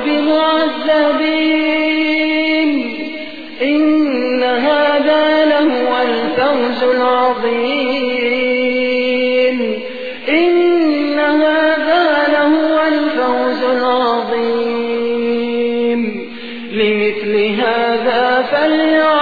بمعذبين إن هذا لهو الفوز العظيم. إن هذا لهو الفوز العظيم. لمثل هذا فليعمل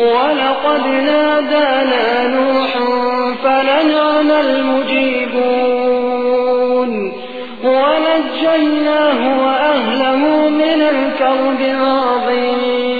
ولقد نادانا نوح فلنعم المجيبون ونجيناه وأهله من الكرب العظيم.